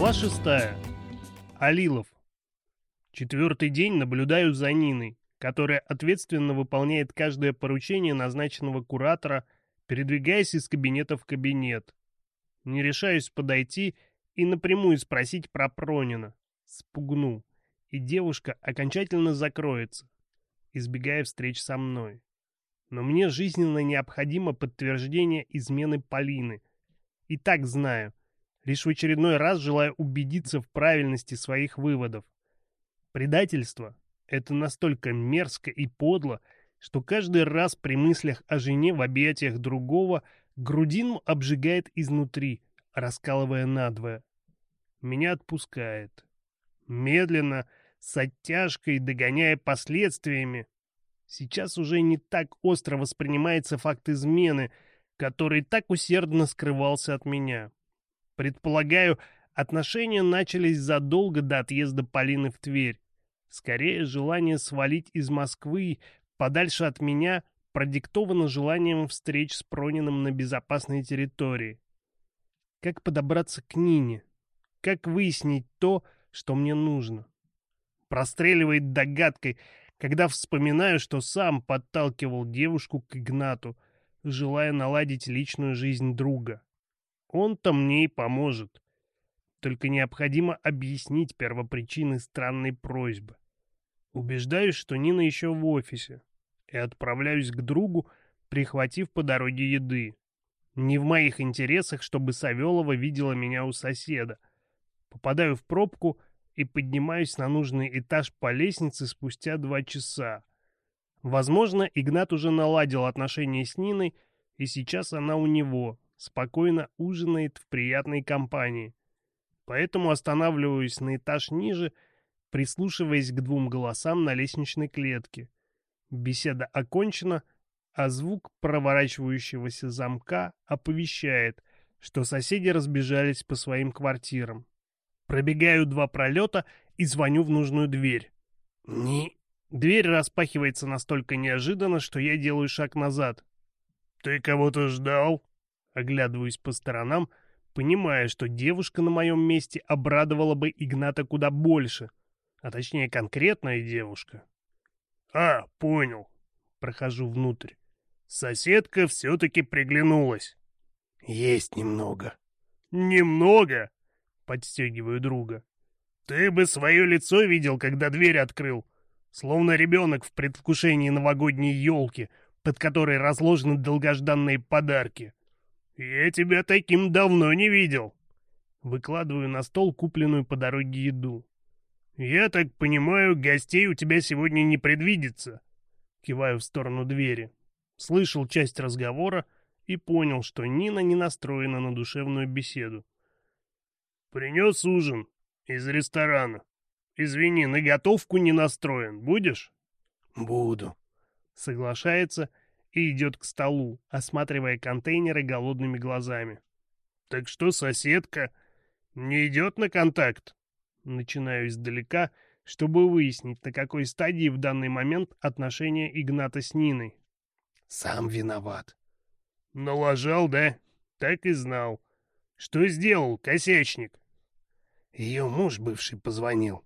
Глава шестая. Алилов. Четвертый день наблюдаю за Ниной, которая ответственно выполняет каждое поручение назначенного куратора, передвигаясь из кабинета в кабинет. Не решаюсь подойти и напрямую спросить про Пронина. Спугну. И девушка окончательно закроется, избегая встреч со мной. Но мне жизненно необходимо подтверждение измены Полины. И так знаю — лишь в очередной раз желая убедиться в правильности своих выводов. Предательство — это настолько мерзко и подло, что каждый раз при мыслях о жене в объятиях другого грудину обжигает изнутри, раскалывая надвое. Меня отпускает. Медленно, с оттяжкой, догоняя последствиями. Сейчас уже не так остро воспринимается факт измены, который так усердно скрывался от меня. Предполагаю, отношения начались задолго до отъезда Полины в Тверь. Скорее, желание свалить из Москвы подальше от меня продиктовано желанием встреч с Прониным на безопасной территории. Как подобраться к Нине? Как выяснить то, что мне нужно? Простреливает догадкой, когда вспоминаю, что сам подталкивал девушку к Игнату, желая наладить личную жизнь друга. Он-то мне и поможет. Только необходимо объяснить первопричины странной просьбы. Убеждаюсь, что Нина еще в офисе, и отправляюсь к другу, прихватив по дороге еды. Не в моих интересах, чтобы Савелова видела меня у соседа. Попадаю в пробку и поднимаюсь на нужный этаж по лестнице спустя два часа. Возможно, Игнат уже наладил отношения с Ниной, и сейчас она у него, спокойно ужинает в приятной компании. Поэтому останавливаюсь на этаж ниже, прислушиваясь к двум голосам на лестничной клетке. Беседа окончена, а звук проворачивающегося замка оповещает, что соседи разбежались по своим квартирам. Пробегаю два пролета и звоню в нужную дверь. «Не...» Дверь распахивается настолько неожиданно, что я делаю шаг назад. «Ты кого-то ждал?» Оглядываюсь по сторонам, понимая, что девушка на моем месте обрадовала бы Игната куда больше, а точнее конкретная девушка. «А, понял». Прохожу внутрь. Соседка все-таки приглянулась. «Есть немного». «Немного?» Подстегиваю друга. «Ты бы свое лицо видел, когда дверь открыл. Словно ребенок в предвкушении новогодней елки, под которой разложены долгожданные подарки. «Я тебя таким давно не видел!» Выкладываю на стол купленную по дороге еду. «Я так понимаю, гостей у тебя сегодня не предвидится!» Киваю в сторону двери. Слышал часть разговора и понял, что Нина не настроена на душевную беседу. «Принес ужин из ресторана. Извини, на готовку не настроен. Будешь?» «Буду», — соглашается и идет к столу, осматривая контейнеры голодными глазами. «Так что, соседка, не идет на контакт?» Начинаю издалека, чтобы выяснить, на какой стадии в данный момент отношения Игната с Ниной. «Сам виноват». «Налажал, да? Так и знал. Что сделал, косячник?» Ее муж бывший позвонил.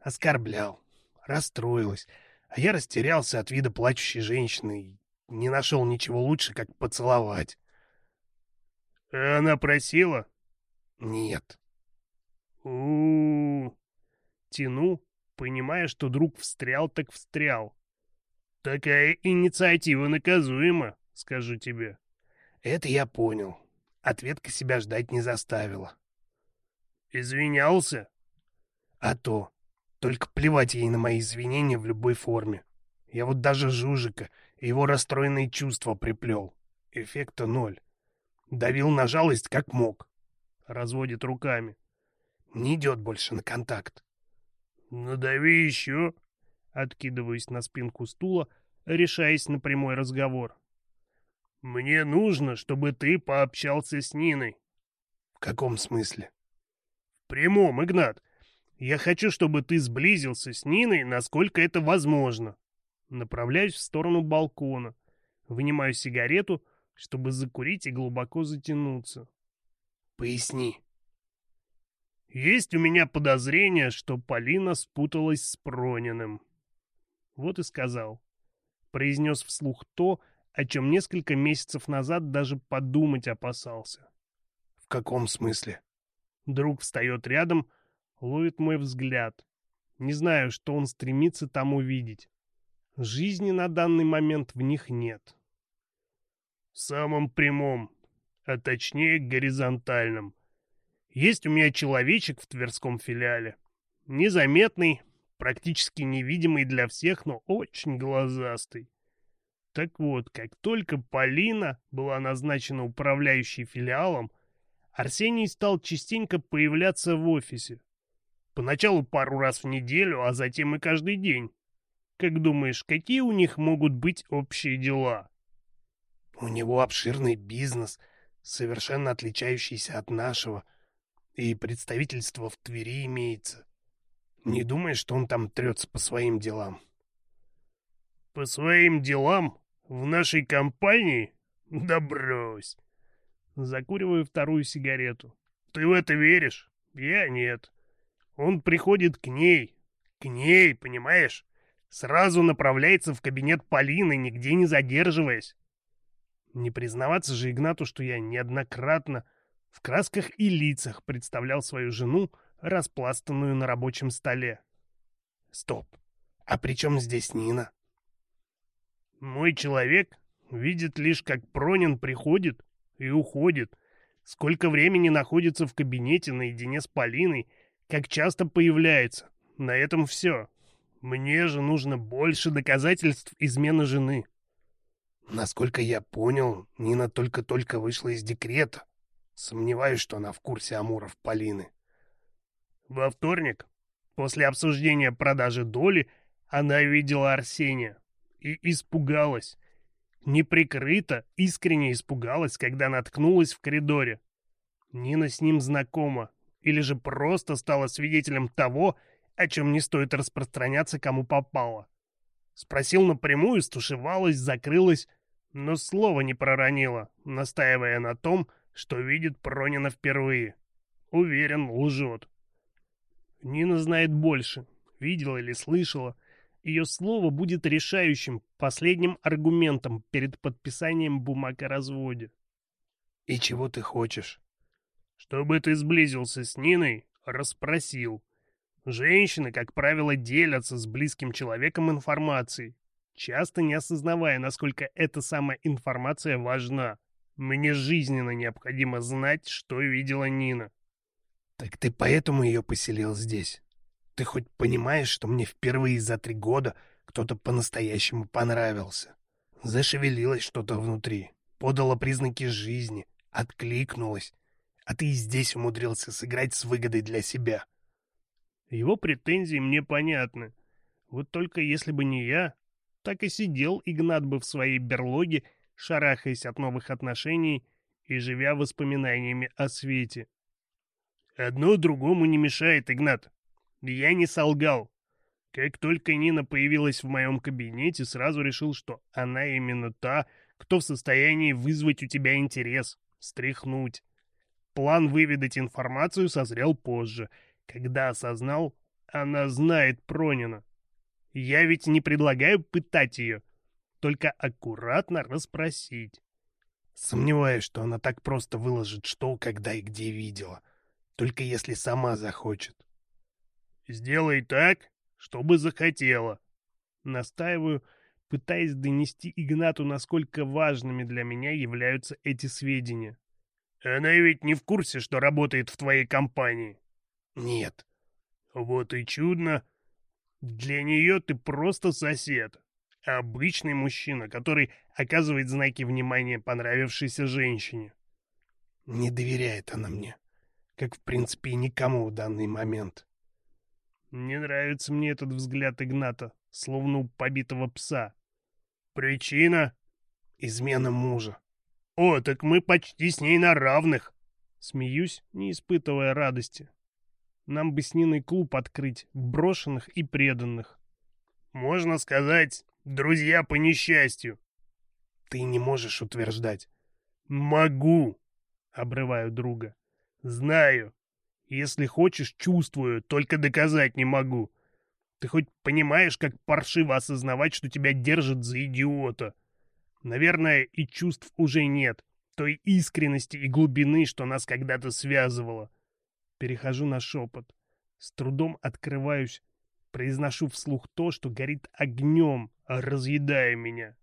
Оскорблял. Расстроилась. А я растерялся от вида плачущей женщины не нашел ничего лучше, как поцеловать. Она просила? Нет. У. Тяну, понимая, что друг встрял так встрял. Такая инициатива наказуема, скажу тебе. Это я понял. Ответка себя ждать не заставила. Извинялся? А то. Только плевать ей на мои извинения в любой форме. Я вот даже Жужика его расстроенные чувства приплел. Эффекта ноль. Давил на жалость как мог. Разводит руками. Не идет больше на контакт. «Надави еще!» Откидываясь на спинку стула, решаясь на прямой разговор. «Мне нужно, чтобы ты пообщался с Ниной». «В каком смысле?» «В прямом, Игнат. Я хочу, чтобы ты сблизился с Ниной, насколько это возможно направляюсь в сторону балкона, вынимаю сигарету, чтобы закурить и глубоко затянуться. «Поясни». «Есть у меня подозрение, что Полина спуталась с Прониным». Вот и сказал. Произнес вслух то, о чем несколько месяцев назад даже подумать опасался. «В каком смысле?» Друг встает рядом, ловит мой взгляд. Не знаю, что он стремится там увидеть. Жизни на данный момент в них нет. В самом прямом, а точнее горизонтальном. Есть у меня человечек в Тверском филиале. Незаметный, практически невидимый для всех, но очень глазастый. Так вот, как только Полина была назначена управляющей филиалом, Арсений стал частенько появляться в офисе. Поначалу пару раз в неделю, а затем и каждый день. Как думаешь, какие у них могут быть общие дела? У него обширный бизнес, совершенно отличающийся от нашего, и представительство в Твери имеется. Не думай, что он там трется по своим делам. По своим делам? В нашей компании? Да брось. Закуриваю вторую сигарету. Ты в это веришь? Я нет. Он приходит к ней. К ней, понимаешь? Сразу направляется в кабинет Полины, нигде не задерживаясь. Не признаваться же Игнату, что я неоднократно в красках и лицах представлял свою жену, распластанную на рабочем столе. Стоп. А при чем здесь Нина? Мой человек видит лишь, как Пронин приходит и уходит, сколько времени находится в кабинете наедине с Полиной, как часто появляется. На этом все. Мне же нужно больше доказательств измены жены. Насколько я понял, Нина только-только вышла из декрета. Сомневаюсь, что она в курсе Амуров Полины. Во вторник, после обсуждения продажи доли, она видела Арсения и испугалась. Неприкрыто, искренне испугалась, когда наткнулась в коридоре. Нина с ним знакома, или же просто стала свидетелем того, о чем не стоит распространяться кому попало. Спросил напрямую, стушевалась, закрылась, но слова не проронила, настаивая на том, что видит Пронина впервые. Уверен, лжет. Нина знает больше, видела или слышала. Ее слово будет решающим, последним аргументом перед подписанием бумаг о разводе. «И чего ты хочешь?» «Чтобы ты сблизился с Ниной, расспросил, Женщины, как правило, делятся с близким человеком информацией, часто не осознавая, насколько эта самая информация важна. Мне жизненно необходимо знать, что видела Нина. Так ты поэтому ее поселил здесь? Ты хоть понимаешь, что мне впервые за три года кто-то по-настоящему понравился? Зашевелилось что-то внутри, подало признаки жизни, откликнулось. А ты и здесь умудрился сыграть с выгодой для себя. Его претензии мне понятны. Вот только если бы не я, так и сидел Игнат бы в своей берлоге, шарахаясь от новых отношений и живя воспоминаниями о свете. Одно другому не мешает, Игнат. Я не солгал. Как только Нина появилась в моем кабинете, сразу решил, что она именно та, кто в состоянии вызвать у тебя интерес, стряхнуть. План выведать информацию созрел позже — когда осознал, она знает Пронина. Я ведь не предлагаю пытать ее, только аккуратно расспросить. Сомневаюсь, что она так просто выложит, что, когда и где видела. Только если сама захочет. Сделай так, чтобы захотела. Настаиваю, пытаясь донести Игнату, насколько важными для меня являются эти сведения. Она ведь не в курсе, что работает в твоей компании. Нет. Вот и чудно. Для нее ты просто сосед. Обычный мужчина, который оказывает знаки внимания понравившейся женщине. Не доверяет она мне. Как, в принципе, никому в данный момент. Не нравится мне этот взгляд Игната, словно у побитого пса. Причина — измена мужа. О, так мы почти с ней на равных. Смеюсь, не испытывая радости. Нам бы с Ниной клуб открыть, брошенных и преданных. Можно сказать, друзья по несчастью. Ты не можешь утверждать. Могу, обрываю друга. Знаю. Если хочешь, чувствую, только доказать не могу. Ты хоть понимаешь, как паршиво осознавать, что тебя держат за идиота? Наверное, и чувств уже нет, той искренности и глубины, что нас когда-то связывало. Перехожу на шепот. С трудом открываюсь. Произношу вслух то, что горит огнем, разъедая меня.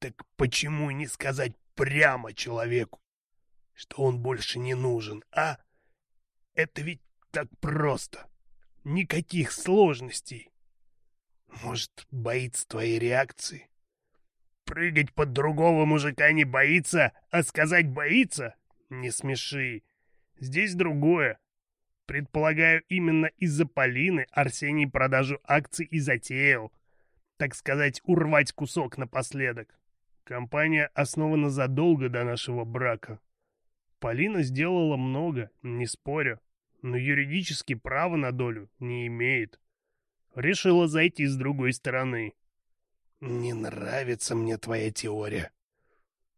Так почему не сказать прямо человеку, что он больше не нужен, а? Это ведь так просто. Никаких сложностей. Может, боится твоей реакции? Прыгать под другого мужика не боится, а сказать боится? Не смеши. Здесь другое. Предполагаю, именно из-за Полины Арсений продажу акций и затеял. Так сказать, урвать кусок напоследок. Компания основана задолго до нашего брака. Полина сделала много, не спорю, но юридически права на долю не имеет. Решила зайти с другой стороны. «Не нравится мне твоя теория».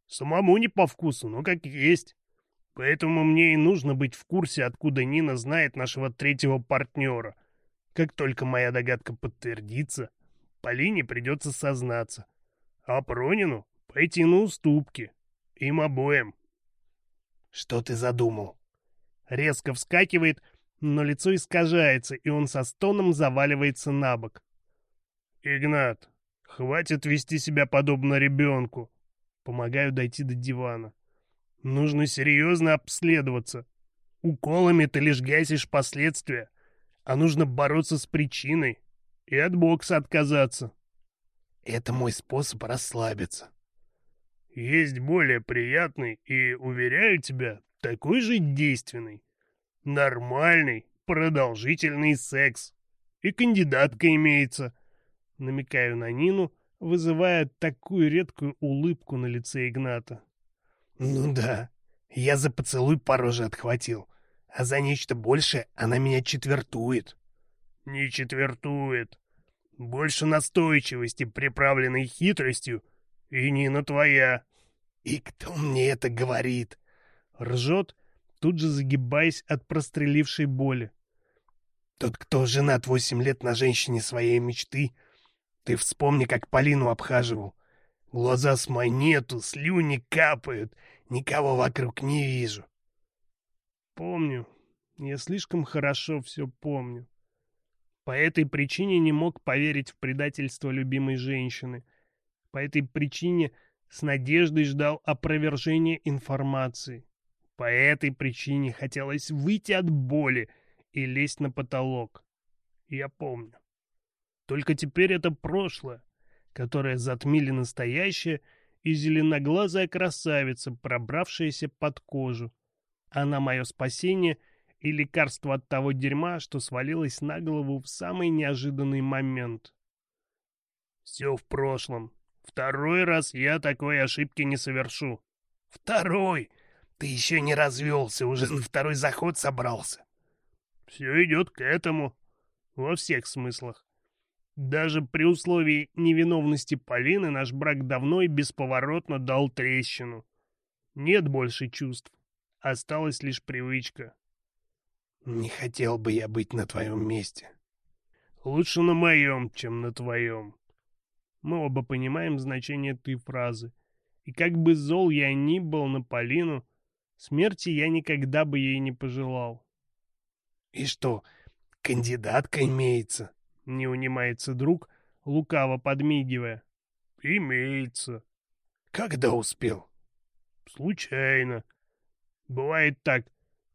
«Самому не по вкусу, но как есть. Поэтому мне и нужно быть в курсе, откуда Нина знает нашего третьего партнера. Как только моя догадка подтвердится, Полине придется сознаться. А Пронину пойти на уступки. Им обоим. Что ты задумал? Резко вскакивает, но лицо искажается, и он со стоном заваливается на бок. «Игнат, хватит вести себя подобно ребенку!» Помогаю дойти до дивана. Нужно серьезно обследоваться. Уколами ты лишь гасишь последствия, а нужно бороться с причиной и от бокса отказаться. Это мой способ расслабиться. Есть более приятный и, уверяю тебя, такой же действенный. Нормальный, продолжительный секс. И кандидатка имеется. Намекаю на Нину, вызывая такую редкую улыбку на лице Игната. Ну да, я за поцелуй пару же отхватил, а за нечто большее она меня четвертует. Не четвертует. Больше настойчивости, приправленной хитростью, и не на твоя. И кто мне это говорит? Ржет, тут же загибаясь от прострелившей боли. Тот, кто женат восемь лет на женщине своей мечты, ты вспомни, как Полину обхаживал — Глаза с монету, слюни капают, никого вокруг не вижу. Помню, я слишком хорошо все помню. По этой причине не мог поверить в предательство любимой женщины. По этой причине с надеждой ждал опровержения информации. По этой причине хотелось выйти от боли и лезть на потолок. Я помню. Только теперь это прошлое которая затмили настоящая и зеленоглазая красавица, пробравшаяся под кожу. Она мое спасение и лекарство от того дерьма, что свалилось на голову в самый неожиданный момент. Все в прошлом. Второй раз я такой ошибки не совершу. Второй! Ты еще не развелся, уже на второй заход собрался. Все идет к этому. Во всех смыслах. Даже при условии невиновности Полины наш брак давно и бесповоротно дал трещину. Нет больше чувств. Осталась лишь привычка. Не хотел бы я быть на твоем месте. Лучше на моем, чем на твоем. Мы оба понимаем значение этой фразы. И как бы зол я ни был на Полину, смерти я никогда бы ей не пожелал. И что, кандидатка имеется? Не унимается друг, лукаво подмигивая. Имеется. Когда успел? Случайно. Бывает так.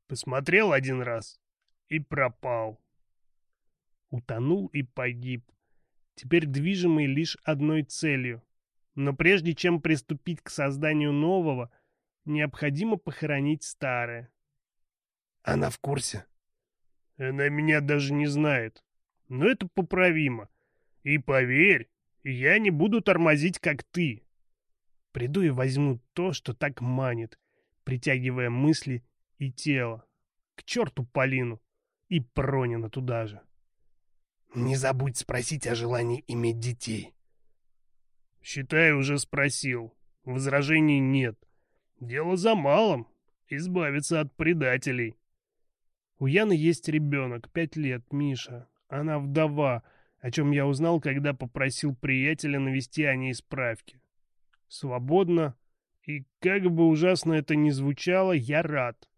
Посмотрел один раз и пропал. Утонул и погиб. Теперь движимый лишь одной целью. Но прежде чем приступить к созданию нового, необходимо похоронить старое. Она в курсе? Она меня даже не знает но это поправимо. И поверь, я не буду тормозить, как ты. Приду и возьму то, что так манит, притягивая мысли и тело. К черту Полину и Пронина туда же. Не забудь спросить о желании иметь детей. Считай, уже спросил. Возражений нет. Дело за малым. Избавиться от предателей. У Яны есть ребенок, пять лет, Миша. Она вдова, о чем я узнал, когда попросил приятеля навести о ней справки. Свободно. И как бы ужасно это ни звучало, я рад.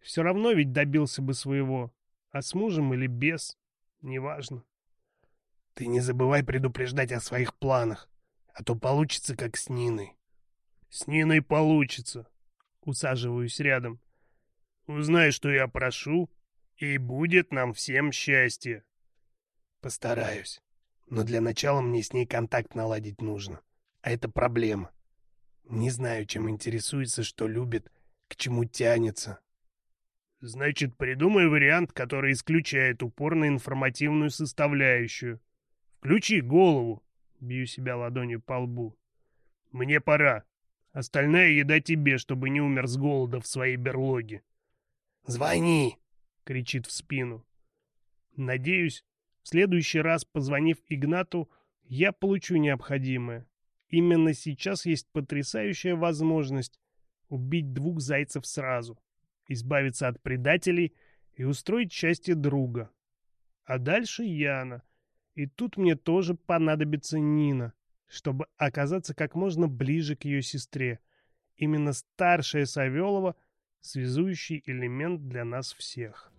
Все равно ведь добился бы своего. А с мужем или без, неважно. Ты не забывай предупреждать о своих планах, а то получится как с Ниной. С Ниной получится. Усаживаюсь рядом. Узнай, что я прошу, и будет нам всем счастье. Постараюсь. Но для начала мне с ней контакт наладить нужно. А это проблема. Не знаю, чем интересуется, что любит, к чему тянется. Значит, придумай вариант, который исключает упорную информативную составляющую. Включи голову. Бью себя ладонью по лбу. Мне пора. Остальная еда тебе, чтобы не умер с голода в своей берлоге. «Звони!» — кричит в спину. Надеюсь, Следующий раз, позвонив Игнату, я получу необходимое. Именно сейчас есть потрясающая возможность убить двух зайцев сразу, избавиться от предателей и устроить счастье друга. А дальше Яна. И тут мне тоже понадобится Нина, чтобы оказаться как можно ближе к ее сестре. Именно старшая Савелова — связующий элемент для нас всех.